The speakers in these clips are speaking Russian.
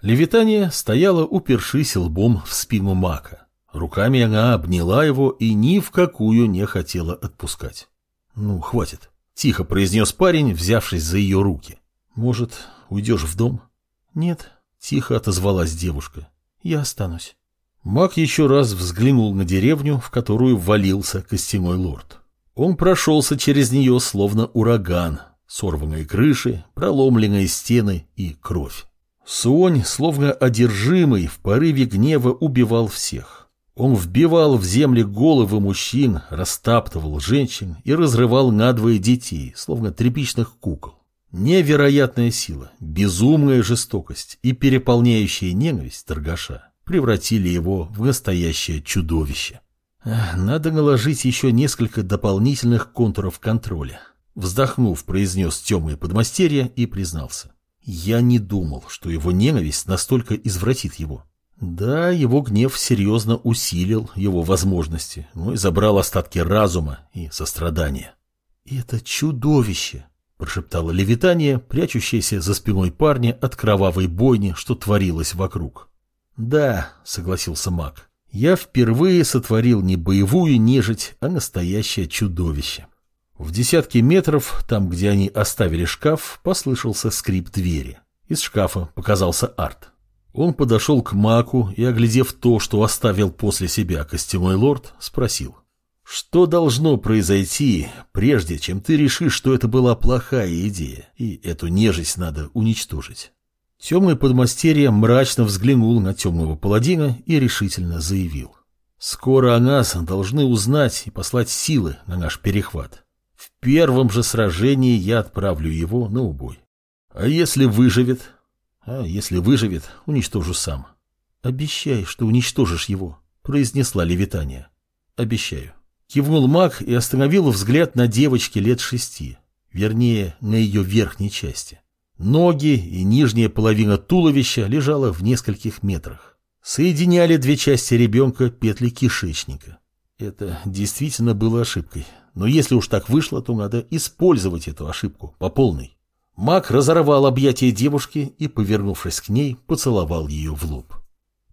Левитания стояла, упершись лбом в спину Мака. Руками она обняла его и ни в какую не хотела отпускать. «Ну, хватит», — тихо произнес парень, взявшись за ее руки. «Может, уйдешь в дом?» «Нет», — тихо отозвалась девушка. «Я останусь». Мак еще раз взглянул на деревню, в которую ввалился костяной лорд. Он прошелся через нее, словно ураган. Сорванные крыши, проломленные стены и кровь. Суонь, словно одержимый, в порыве гнева убивал всех. Он вбивал в земли головы мужчин, растаптывал женщин и разрывал надвое детей, словно тряпичных кукол. Невероятная сила, безумная жестокость и переполняющая ненависть торгаша превратили его в настоящее чудовище. Надо наложить еще несколько дополнительных контуров контроля. Вздохнув, произнес темное подмастерье и признался. Я не думал, что его ненависть настолько извратит его. Да, его гнев серьезно усилил его возможности, но и забрал остатки разума и сострадания. «Это чудовище!» – прошептало левитание, прячущееся за спиной парня от кровавой бойни, что творилось вокруг. «Да», – согласился маг, – «я впервые сотворил не боевую нежить, а настоящее чудовище». В десятке метров, там, где они оставили шкаф, послышался скрип двери. Из шкафа показался Арт. Он подошел к Маку и, оглядев то, что оставил после себя костяной лорд, спросил. «Что должно произойти, прежде чем ты решишь, что это была плохая идея, и эту нежесть надо уничтожить?» Темный подмастерье мрачно взглянул на темного паладина и решительно заявил. «Скоро о нас должны узнать и послать силы на наш перехват. В первом же сражении я отправлю его на убой. А если выживет? А если выживет, уничтожу сам. Обещай, что уничтожишь его, произнесла Левитания. Обещаю. Кивнул маг и остановил взгляд на девочке лет шести, вернее, на ее верхней части. Ноги и нижняя половина туловища лежала в нескольких метрах. Соединяли две части ребенка петли кишечника. Это действительно было ошибкой. Но если уж так вышло, то надо использовать эту ошибку по полной. Мак разорвал объятия девушки и, повернувшись к ней, поцеловал ее в лоб.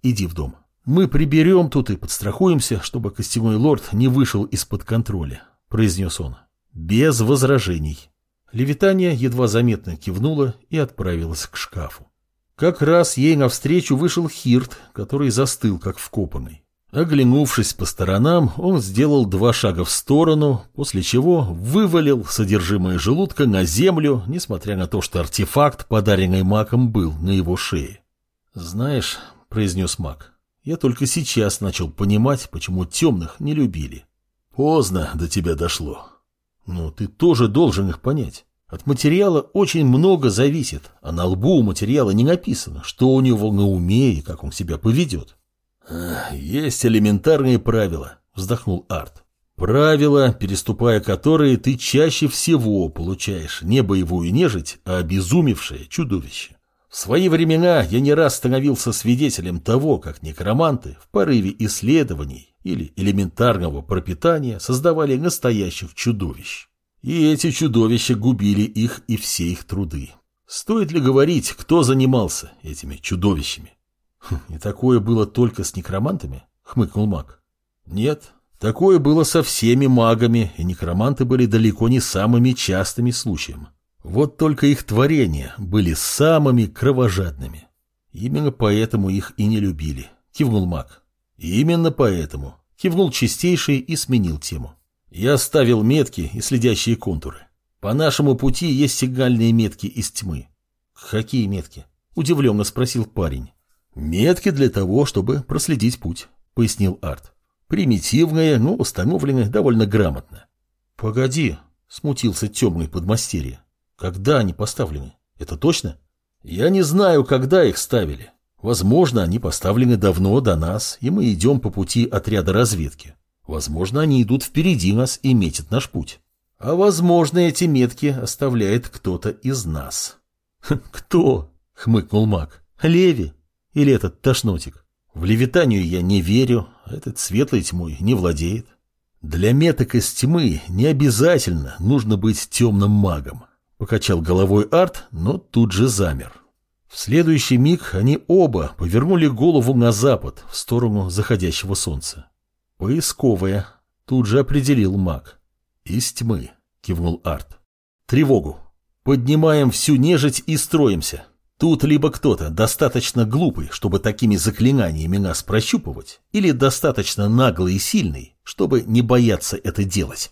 «Иди в дом. Мы приберем тут и подстрахуемся, чтобы костяной лорд не вышел из-под контроля», — произнес он. «Без возражений». Левитания едва заметно кивнула и отправилась к шкафу. Как раз ей навстречу вышел Хирт, который застыл, как вкопанный. Оглянувшись по сторонам, он сделал два шага в сторону, после чего вывалил содержимое желудка на землю, несмотря на то, что артефакт, подаренный маком, был на его шее. «Знаешь», — произнес маг, — «я только сейчас начал понимать, почему темных не любили». «Поздно до тебя дошло». «Но ты тоже должен их понять. От материала очень много зависит, а на лбу у материала не написано, что у него на уме и как он себя поведет». «Есть элементарные правила», — вздохнул Арт. «Правила, переступая которые ты чаще всего получаешь не боевую нежить, а обезумевшее чудовище. В свои времена я не раз становился свидетелем того, как некроманты в порыве исследований или элементарного пропитания создавали настоящих чудовищ. И эти чудовища губили их и все их труды. Стоит ли говорить, кто занимался этими чудовищами? Хм, «И такое было только с некромантами?» — хмыкнул маг. «Нет, такое было со всеми магами, и некроманты были далеко не самыми частыми случаями. Вот только их творения были самыми кровожадными. Именно поэтому их и не любили», — кивнул маг. «Именно поэтому», — кивнул чистейший и сменил тему. «Я оставил метки и следящие контуры. По нашему пути есть сигнальные метки из тьмы». «Какие метки?» — удивленно спросил парень. «Метки для того, чтобы проследить путь», — пояснил Арт. «Примитивные, но установленные довольно грамотно». «Погоди», — смутился темный подмастерье. «Когда они поставлены? Это точно?» «Я не знаю, когда их ставили. Возможно, они поставлены давно до нас, и мы идем по пути отряда разведки. Возможно, они идут впереди нас и метят наш путь. А возможно, эти метки оставляет кто-то из нас». «Кто?» — хмыкнул маг. «Леви?» Или этот тошнотик? В левитанию я не верю, этот светлой тьмой не владеет. Для меток из тьмы не обязательно нужно быть темным магом. Покачал головой Арт, но тут же замер. В следующий миг они оба повернули голову на запад, в сторону заходящего солнца. «Поисковая», — тут же определил маг. «Из тьмы», — кивнул Арт. «Тревогу. Поднимаем всю нежить и строимся. Тут либо кто-то достаточно глупый, чтобы такими заклинаниями нас прощупывать, или достаточно наглый и сильный, чтобы не бояться это делать».